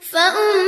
فأم